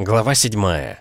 Глава 7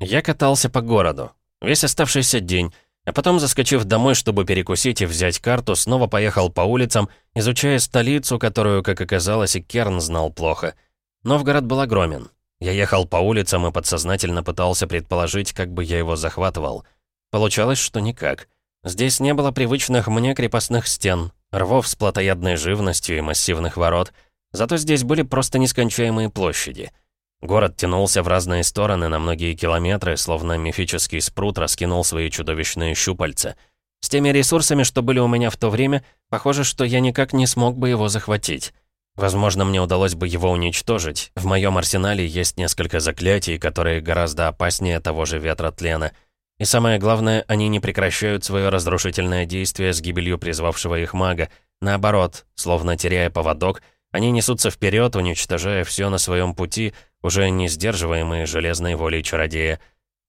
Я катался по городу. Весь оставшийся день. А потом, заскочив домой, чтобы перекусить и взять карту, снова поехал по улицам, изучая столицу, которую, как оказалось, и Керн знал плохо. Новгород был огромен. Я ехал по улицам и подсознательно пытался предположить, как бы я его захватывал. Получалось, что никак. Здесь не было привычных мне крепостных стен, рвов с плотоядной живностью и массивных ворот. Зато здесь были просто нескончаемые площади — Город тянулся в разные стороны на многие километры, словно мифический спрут раскинул свои чудовищные щупальца. С теми ресурсами, что были у меня в то время, похоже, что я никак не смог бы его захватить. Возможно, мне удалось бы его уничтожить. В моем арсенале есть несколько заклятий, которые гораздо опаснее того же ветра тлена. И самое главное, они не прекращают свое разрушительное действие с гибелью призвавшего их мага. Наоборот, словно теряя поводок, они несутся вперед, уничтожая все на своем пути, уже не сдерживаемые железной волей чародея.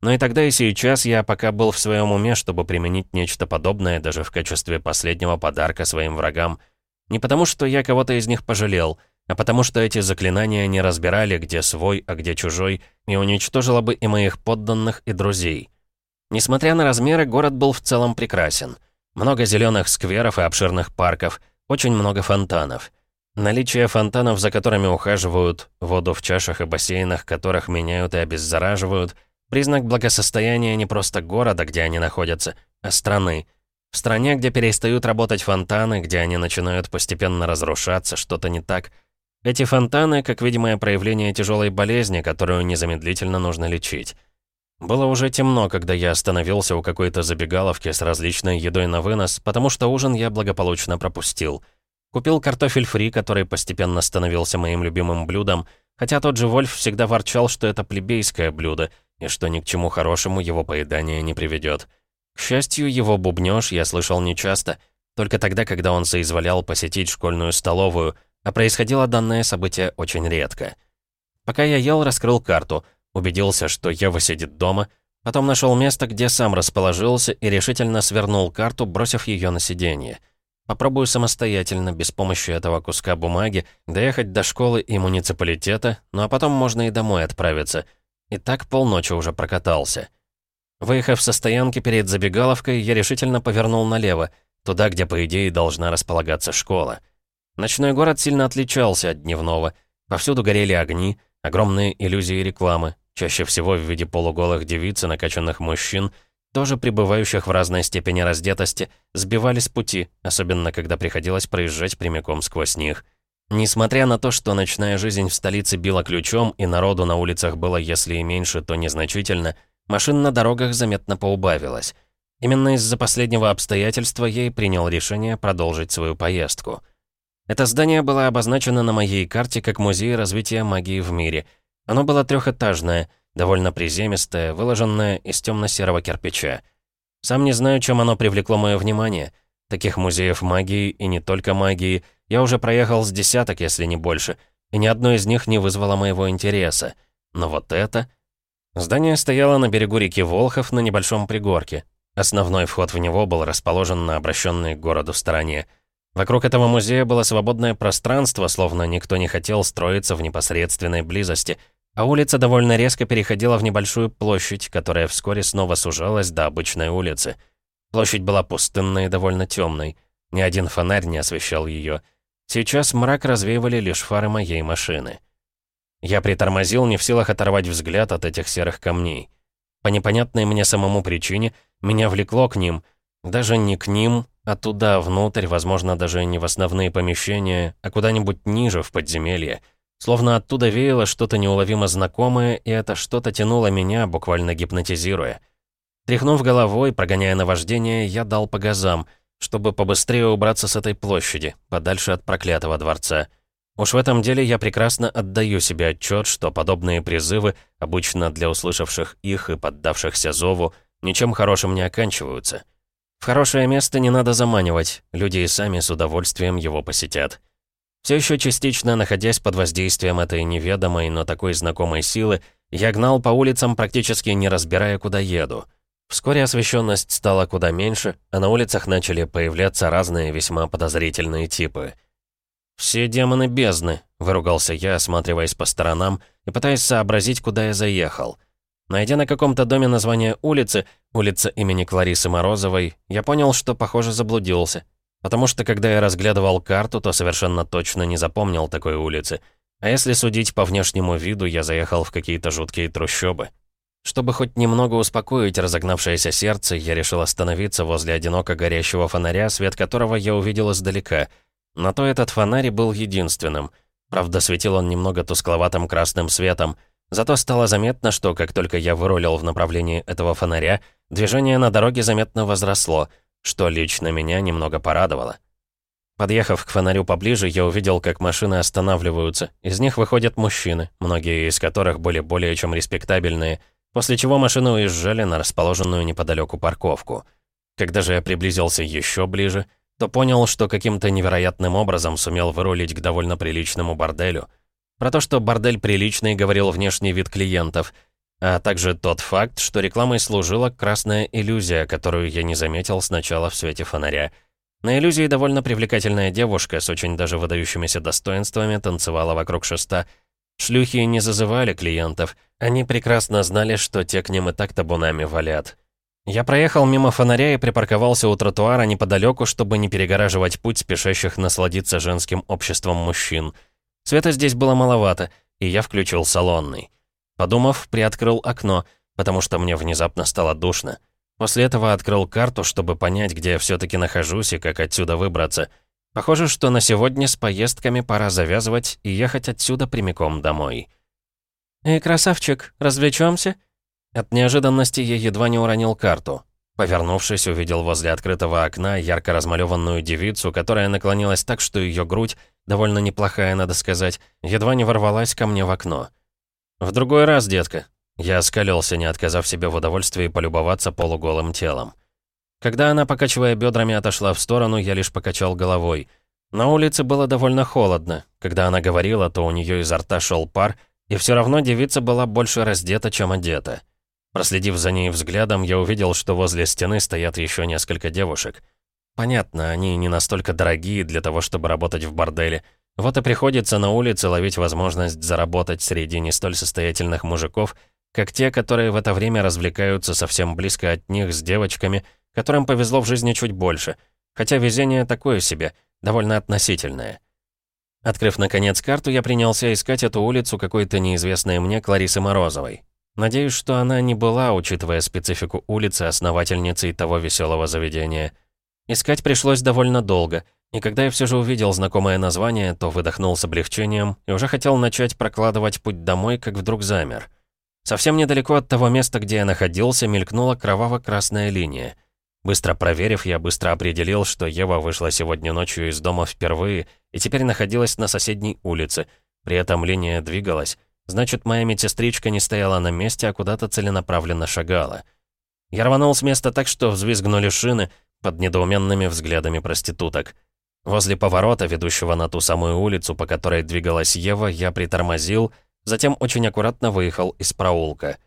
Но и тогда, и сейчас я пока был в своем уме, чтобы применить нечто подобное даже в качестве последнего подарка своим врагам. Не потому, что я кого-то из них пожалел, а потому что эти заклинания не разбирали, где свой, а где чужой, и уничтожило бы и моих подданных, и друзей. Несмотря на размеры, город был в целом прекрасен. Много зеленых скверов и обширных парков, очень много фонтанов — Наличие фонтанов, за которыми ухаживают, воду в чашах и бассейнах, которых меняют и обеззараживают, признак благосостояния не просто города, где они находятся, а страны. В стране, где перестают работать фонтаны, где они начинают постепенно разрушаться, что-то не так. Эти фонтаны, как видимое проявление тяжелой болезни, которую незамедлительно нужно лечить. Было уже темно, когда я остановился у какой-то забегаловки с различной едой на вынос, потому что ужин я благополучно пропустил — Купил картофель фри, который постепенно становился моим любимым блюдом, хотя тот же Вольф всегда ворчал, что это плебейское блюдо, и что ни к чему хорошему его поедание не приведет. К счастью, его бубнёж я слышал нечасто, только тогда, когда он соизволял посетить школьную столовую, а происходило данное событие очень редко. Пока я ел, раскрыл карту, убедился, что Ева сидит дома, потом нашел место, где сам расположился и решительно свернул карту, бросив ее на сиденье. Попробую самостоятельно, без помощи этого куска бумаги, доехать до школы и муниципалитета, ну а потом можно и домой отправиться. И так полночи уже прокатался. Выехав со стоянки перед забегаловкой, я решительно повернул налево, туда, где, по идее, должна располагаться школа. Ночной город сильно отличался от дневного. Повсюду горели огни, огромные иллюзии рекламы, чаще всего в виде полуголых девиц и накачанных мужчин — тоже пребывающих в разной степени раздетости, сбивали с пути, особенно когда приходилось проезжать прямиком сквозь них. Несмотря на то, что ночная жизнь в столице била ключом и народу на улицах было, если и меньше, то незначительно, машин на дорогах заметно поубавилось. Именно из-за последнего обстоятельства я и принял решение продолжить свою поездку. Это здание было обозначено на моей карте как музей развития магии в мире. Оно было трехэтажное — довольно приземистое, выложенное из темно-серого кирпича. Сам не знаю, чем оно привлекло мое внимание. Таких музеев магии, и не только магии, я уже проехал с десяток, если не больше, и ни одно из них не вызвало моего интереса. Но вот это... Здание стояло на берегу реки Волхов на небольшом пригорке. Основной вход в него был расположен на обращенной к городу стороне. Вокруг этого музея было свободное пространство, словно никто не хотел строиться в непосредственной близости — а улица довольно резко переходила в небольшую площадь, которая вскоре снова сужалась до обычной улицы. Площадь была пустынной и довольно темной. Ни один фонарь не освещал ее. Сейчас мрак развеивали лишь фары моей машины. Я притормозил, не в силах оторвать взгляд от этих серых камней. По непонятной мне самому причине меня влекло к ним. Даже не к ним, а туда, внутрь, возможно, даже не в основные помещения, а куда-нибудь ниже, в подземелье. Словно оттуда веяло что-то неуловимо знакомое, и это что-то тянуло меня, буквально гипнотизируя. Тряхнув головой, прогоняя наваждение, я дал по газам, чтобы побыстрее убраться с этой площади, подальше от проклятого дворца. Уж в этом деле я прекрасно отдаю себе отчет, что подобные призывы, обычно для услышавших их и поддавшихся зову, ничем хорошим не оканчиваются. В хорошее место не надо заманивать, люди и сами с удовольствием его посетят. Все еще частично находясь под воздействием этой неведомой, но такой знакомой силы, я гнал по улицам, практически не разбирая, куда еду. Вскоре освещенность стала куда меньше, а на улицах начали появляться разные весьма подозрительные типы. «Все демоны бездны», — выругался я, осматриваясь по сторонам, и пытаясь сообразить, куда я заехал. Найдя на каком-то доме название улицы, улица имени Кларисы Морозовой, я понял, что, похоже, заблудился. Потому что, когда я разглядывал карту, то совершенно точно не запомнил такой улицы. А если судить по внешнему виду, я заехал в какие-то жуткие трущобы. Чтобы хоть немного успокоить разогнавшееся сердце, я решил остановиться возле одиноко горящего фонаря, свет которого я увидел издалека. На то этот фонарь был единственным. Правда, светил он немного тускловатым красным светом. Зато стало заметно, что как только я вырулил в направлении этого фонаря, движение на дороге заметно возросло, что лично меня немного порадовало. Подъехав к фонарю поближе, я увидел, как машины останавливаются. Из них выходят мужчины, многие из которых были более чем респектабельные – После чего машины уезжали на расположенную неподалеку парковку. Когда же я приблизился еще ближе, то понял, что каким-то невероятным образом сумел вырулить к довольно приличному борделю. Про то, что бордель приличный, говорил внешний вид клиентов, а также тот факт, что рекламой служила красная иллюзия, которую я не заметил сначала в свете фонаря. На иллюзии довольно привлекательная девушка с очень даже выдающимися достоинствами танцевала вокруг шеста, Шлюхи не зазывали клиентов. Они прекрасно знали, что те к ним и так табунами валят. Я проехал мимо фонаря и припарковался у тротуара неподалеку, чтобы не перегораживать путь спешащих насладиться женским обществом мужчин. Света здесь было маловато, и я включил салонный. Подумав, приоткрыл окно, потому что мне внезапно стало душно. После этого открыл карту, чтобы понять, где я все-таки нахожусь и как отсюда выбраться — Похоже, что на сегодня с поездками пора завязывать и ехать отсюда прямиком домой. «Эй, красавчик, развлечемся?» От неожиданности я едва не уронил карту. Повернувшись, увидел возле открытого окна ярко размалеванную девицу, которая наклонилась так, что ее грудь, довольно неплохая, надо сказать, едва не ворвалась ко мне в окно. «В другой раз, детка». Я оскалился, не отказав себе в удовольствии полюбоваться полуголым телом. Когда она, покачивая бедрами, отошла в сторону, я лишь покачал головой. На улице было довольно холодно. Когда она говорила, то у нее изо рта шел пар, и все равно девица была больше раздета, чем одета. Проследив за ней взглядом, я увидел, что возле стены стоят еще несколько девушек. Понятно, они не настолько дорогие для того, чтобы работать в борделе. Вот и приходится на улице ловить возможность заработать среди не столь состоятельных мужиков, как те, которые в это время развлекаются совсем близко от них с девочками — которым повезло в жизни чуть больше, хотя везение такое себе, довольно относительное. Открыв, наконец, карту, я принялся искать эту улицу какой-то неизвестной мне Кларисы Морозовой. Надеюсь, что она не была, учитывая специфику улицы, основательницей того веселого заведения. Искать пришлось довольно долго, и когда я все же увидел знакомое название, то выдохнул с облегчением и уже хотел начать прокладывать путь домой, как вдруг замер. Совсем недалеко от того места, где я находился, мелькнула кроваво-красная линия — Быстро проверив, я быстро определил, что Ева вышла сегодня ночью из дома впервые и теперь находилась на соседней улице. При этом линия двигалась. Значит, моя медсестричка не стояла на месте, а куда-то целенаправленно шагала. Я рванул с места так, что взвизгнули шины под недоуменными взглядами проституток. Возле поворота, ведущего на ту самую улицу, по которой двигалась Ева, я притормозил, затем очень аккуратно выехал из проулка.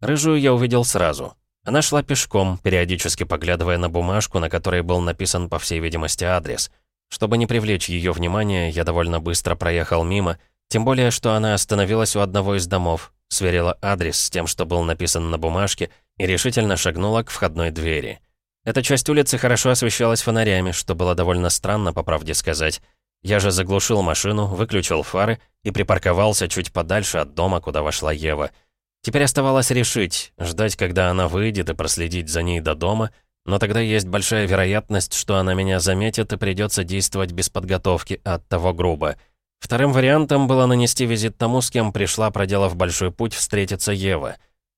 Рыжую я увидел сразу. Она шла пешком, периодически поглядывая на бумажку, на которой был написан, по всей видимости, адрес. Чтобы не привлечь ее внимание, я довольно быстро проехал мимо, тем более, что она остановилась у одного из домов, сверила адрес с тем, что был написан на бумажке, и решительно шагнула к входной двери. Эта часть улицы хорошо освещалась фонарями, что было довольно странно, по правде сказать. Я же заглушил машину, выключил фары и припарковался чуть подальше от дома, куда вошла Ева — Теперь оставалось решить, ждать, когда она выйдет и проследить за ней до дома, но тогда есть большая вероятность, что она меня заметит и придется действовать без подготовки, от того грубо. Вторым вариантом было нанести визит тому, с кем пришла, проделав большой путь, встретиться Ева.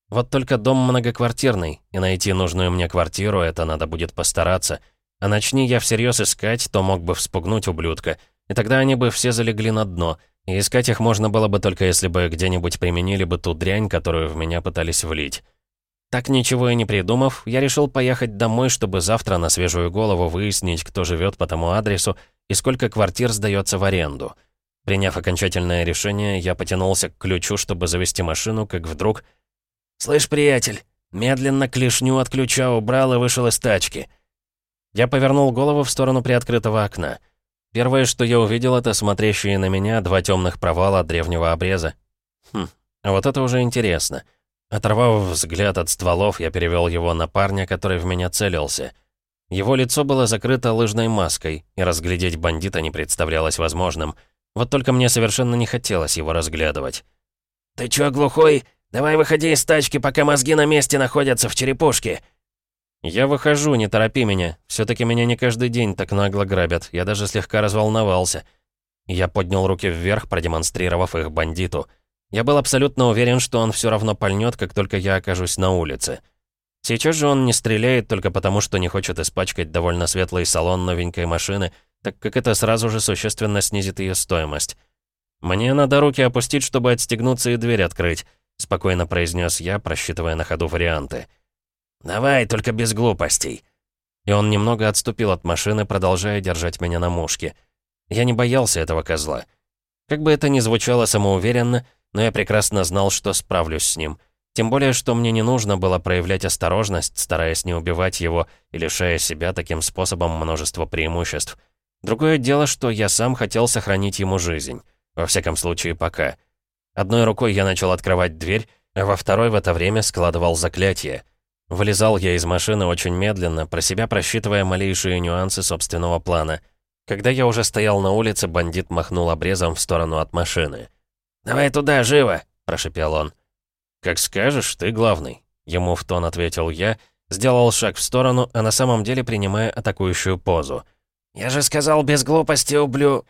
Вот только дом многоквартирный, и найти нужную мне квартиру это надо будет постараться. А начни я всерьез искать, то мог бы вспугнуть ублюдка, и тогда они бы все залегли на дно — и искать их можно было бы только если бы где-нибудь применили бы ту дрянь, которую в меня пытались влить. Так ничего и не придумав, я решил поехать домой, чтобы завтра на свежую голову выяснить, кто живет по тому адресу и сколько квартир сдается в аренду. Приняв окончательное решение, я потянулся к ключу, чтобы завести машину, как вдруг... «Слышь, приятель, медленно клешню от ключа убрал и вышел из тачки». Я повернул голову в сторону приоткрытого окна. Первое, что я увидел, это смотрящие на меня два темных провала древнего обреза. Хм, А вот это уже интересно. Оторвав взгляд от стволов, я перевел его на парня, который в меня целился. Его лицо было закрыто лыжной маской, и разглядеть бандита не представлялось возможным. Вот только мне совершенно не хотелось его разглядывать. «Ты чё, глухой? Давай выходи из тачки, пока мозги на месте находятся в черепушке!» «Я выхожу, не торопи меня. все таки меня не каждый день так нагло грабят. Я даже слегка разволновался». Я поднял руки вверх, продемонстрировав их бандиту. Я был абсолютно уверен, что он все равно пальнет, как только я окажусь на улице. Сейчас же он не стреляет только потому, что не хочет испачкать довольно светлый салон новенькой машины, так как это сразу же существенно снизит ее стоимость. «Мне надо руки опустить, чтобы отстегнуться и дверь открыть», — спокойно произнес я, просчитывая на ходу варианты. «Давай, только без глупостей». И он немного отступил от машины, продолжая держать меня на мушке. Я не боялся этого козла. Как бы это ни звучало самоуверенно, но я прекрасно знал, что справлюсь с ним. Тем более, что мне не нужно было проявлять осторожность, стараясь не убивать его и лишая себя таким способом множества преимуществ. Другое дело, что я сам хотел сохранить ему жизнь. Во всяком случае, пока. Одной рукой я начал открывать дверь, а во второй в это время складывал заклятие. Вылезал я из машины очень медленно, про себя просчитывая малейшие нюансы собственного плана. Когда я уже стоял на улице, бандит махнул обрезом в сторону от машины. «Давай туда, живо!» – прошипел он. «Как скажешь, ты главный», — ему в тон ответил я, сделал шаг в сторону, а на самом деле принимая атакующую позу. «Я же сказал, без глупости ублю...»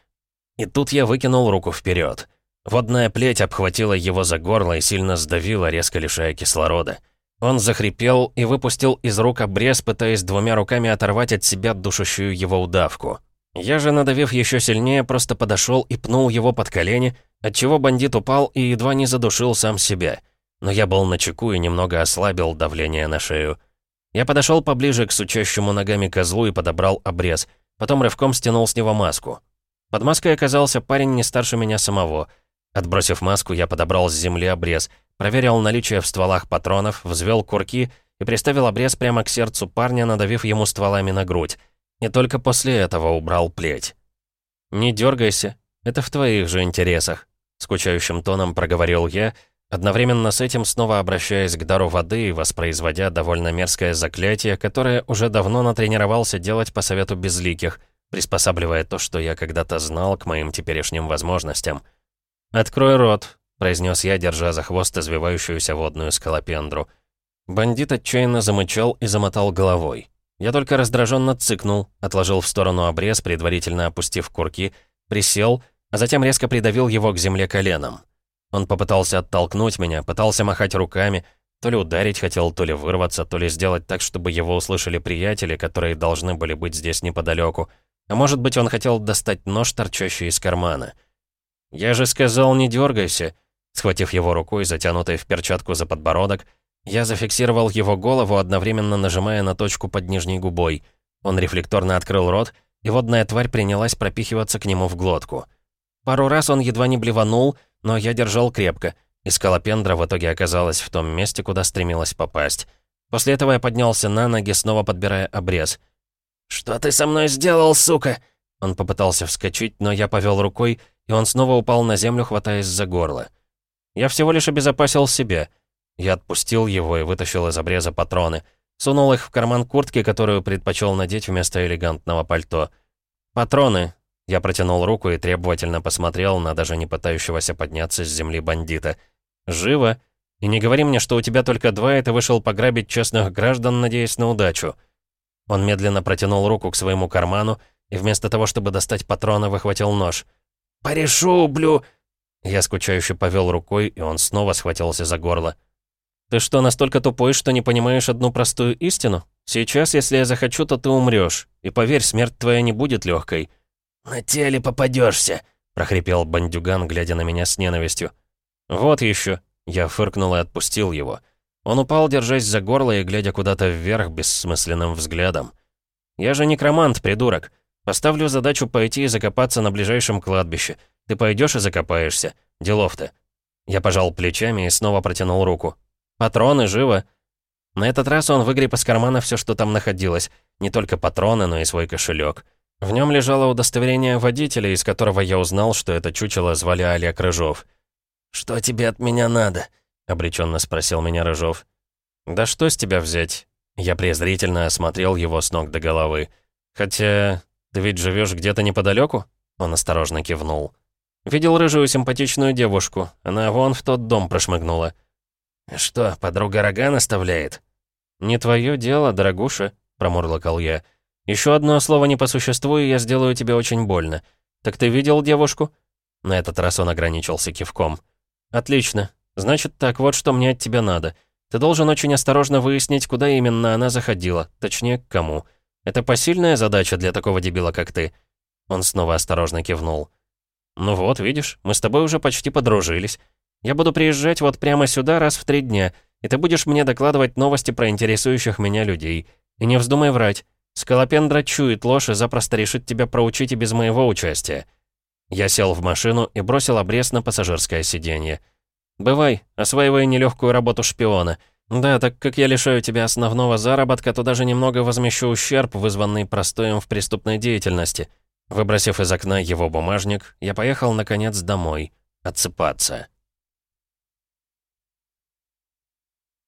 И тут я выкинул руку вперед. Водная плеть обхватила его за горло и сильно сдавила, резко лишая кислорода. Он захрипел и выпустил из рук обрез, пытаясь двумя руками оторвать от себя душащую его удавку. Я же, надавив еще сильнее, просто подошел и пнул его под колени, отчего бандит упал и едва не задушил сам себя. Но я был на чеку и немного ослабил давление на шею. Я подошел поближе к сучащему ногами козлу и подобрал обрез. Потом рывком стянул с него маску. Под маской оказался парень не старше меня самого. Отбросив маску, я подобрал с земли обрез, проверил наличие в стволах патронов, взвел курки и приставил обрез прямо к сердцу парня, надавив ему стволами на грудь. И только после этого убрал плеть. «Не дергайся, это в твоих же интересах», — скучающим тоном проговорил я, одновременно с этим снова обращаясь к дару воды и воспроизводя довольно мерзкое заклятие, которое уже давно натренировался делать по совету безликих, приспосабливая то, что я когда-то знал, к моим теперешним возможностям. «Открой рот», — произнес я, держа за хвост извивающуюся водную скалопендру. Бандит отчаянно замычал и замотал головой. Я только раздраженно цыкнул, отложил в сторону обрез, предварительно опустив курки, присел — а затем резко придавил его к земле коленом. Он попытался оттолкнуть меня, пытался махать руками, то ли ударить хотел, то ли вырваться, то ли сделать так, чтобы его услышали приятели, которые должны были быть здесь неподалеку. А может быть, он хотел достать нож, торчащий из кармана. «Я же сказал, не дергайся!» Схватив его рукой, затянутой в перчатку за подбородок, я зафиксировал его голову, одновременно нажимая на точку под нижней губой. Он рефлекторно открыл рот, и водная тварь принялась пропихиваться к нему в глотку. Пару раз он едва не блеванул, но я держал крепко, и скалопендра в итоге оказалась в том месте, куда стремилась попасть. После этого я поднялся на ноги, снова подбирая обрез. «Что ты со мной сделал, сука?» Он попытался вскочить, но я повел рукой, и он снова упал на землю, хватаясь за горло. Я всего лишь обезопасил себя. Я отпустил его и вытащил из обреза патроны. Сунул их в карман куртки, которую предпочел надеть вместо элегантного пальто. Патроны, я протянул руку и требовательно посмотрел на даже не пытающегося подняться с земли бандита. «Живо? И не говори мне, что у тебя только два, и ты вышел пограбить честных граждан, надеясь на удачу». Он медленно протянул руку к своему карману и вместо того, чтобы достать патроны, выхватил нож. «Порешу, блю!» Я скучающе повел рукой, и он снова схватился за горло. «Ты что, настолько тупой, что не понимаешь одну простую истину? Сейчас, если я захочу, то ты умрешь. И поверь, смерть твоя не будет легкой. «На теле попадешься», — прохрипел бандюган, глядя на меня с ненавистью. «Вот еще. Я фыркнул и отпустил его. Он упал, держась за горло и глядя куда-то вверх бессмысленным взглядом. «Я же некромант, придурок. Поставлю задачу пойти и закопаться на ближайшем кладбище. Ты пойдешь и закопаешься. Делов-то». Я пожал плечами и снова протянул руку. «Патроны, живо!» На этот раз он выгреб из кармана все, что там находилось. Не только патроны, но и свой кошелек. В нем лежало удостоверение водителя, из которого я узнал, что это чучело звали Олег Рыжов. «Что тебе от меня надо?» — обреченно спросил меня Рыжов. «Да что с тебя взять?» Я презрительно осмотрел его с ног до головы. «Хотя, ты ведь живешь где-то неподалеку? Он осторожно кивнул. «Видел рыжую симпатичную девушку. Она вон в тот дом прошмыгнула». «Что, подруга рога наставляет?» «Не твое дело, дорогуша», — промурлокал я. Еще одно слово не по существу, и я сделаю тебе очень больно. Так ты видел девушку?» На этот раз он ограничился кивком. «Отлично. Значит так, вот что мне от тебя надо. Ты должен очень осторожно выяснить, куда именно она заходила, точнее, к кому. Это посильная задача для такого дебила, как ты». Он снова осторожно кивнул. «Ну вот, видишь, мы с тобой уже почти подружились. Я буду приезжать вот прямо сюда раз в три дня, и ты будешь мне докладывать новости про интересующих меня людей. И не вздумай врать. Скалопендра чует ложь и запросто решит тебя проучить и без моего участия». Я сел в машину и бросил обрез на пассажирское сиденье. «Бывай, осваивай нелегкую работу шпиона. Да, так как я лишаю тебя основного заработка, то даже немного возмещу ущерб, вызванный простоем в преступной деятельности». Выбросив из окна его бумажник, я поехал, наконец, домой. Отсыпаться.